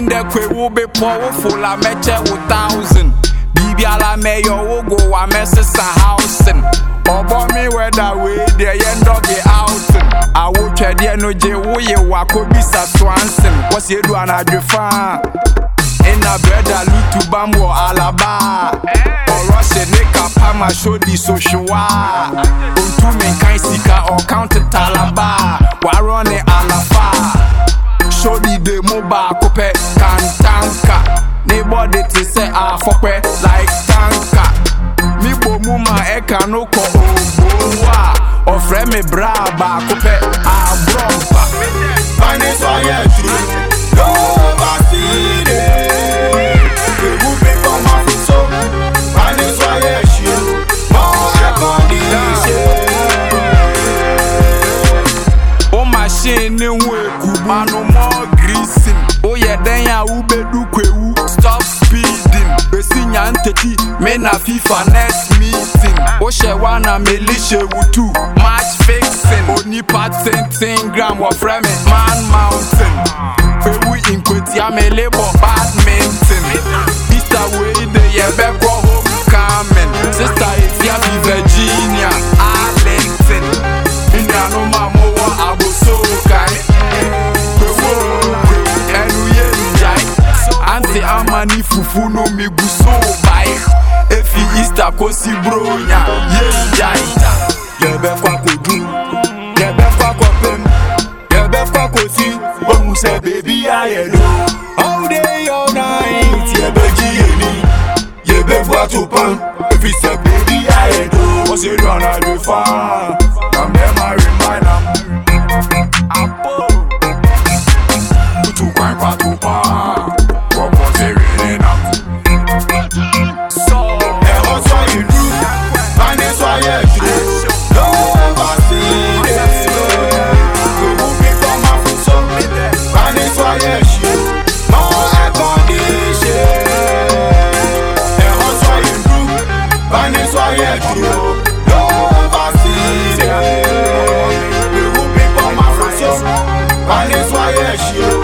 In ndekwe wo bepɔ wo fo la mɛkyɛ wo thousand Bibi me yo, wo go wa mɛsesa housen ɔbɔ mi wɛda wei deɛ I dɔge outen awotwɛdeɛ no ye wa gye woye wakɔbisa swansen wɔsi edu anadwe faa ɛna brɛda lutu to bambo alaba ɔrɔhyɛ ne kapama sodi sohwewa ɔntumi nkan sika it talaba warɔ ne alafa sodi de mu baako pɛ afɔkpɛ like tanka mipo mu ma ɛka no kɔ ogbo a ɔfrɛ mi bra baako pɛ aburɔ mpa. bani sɔ yɛ duro lówó bá sí de ewu bí kò má fi so bani sɔ yɛ ṣio mọ ẹkọ ní ìṣe. ó máa ṣe ní hu èkú manumọ́ gírísìn ó yẹ stop speed besi nya nteti me na fifa next meeting ó ṣẹ̀ wá na mele ṣewu two match fixing onípa tintin gram wọ̀frẹ́ mi man mountain ewu ìpètì àmì labour badminton. fufu no mi gu so bae efi easter bro nya bronya yé jai yẹbẹ fa kò dùn yẹbẹ fa kò pẹm yẹbẹ fa kò sí ohun sẹ bèbí ayẹ lọ all day all night yẹbẹ jí yèmí yẹbẹ fa tó pan efi sẹ bèbí ayẹ lọ wọ́n ṣe lọ́nà lè fa. help you. No overseas, yeah. We will be And why I shoot.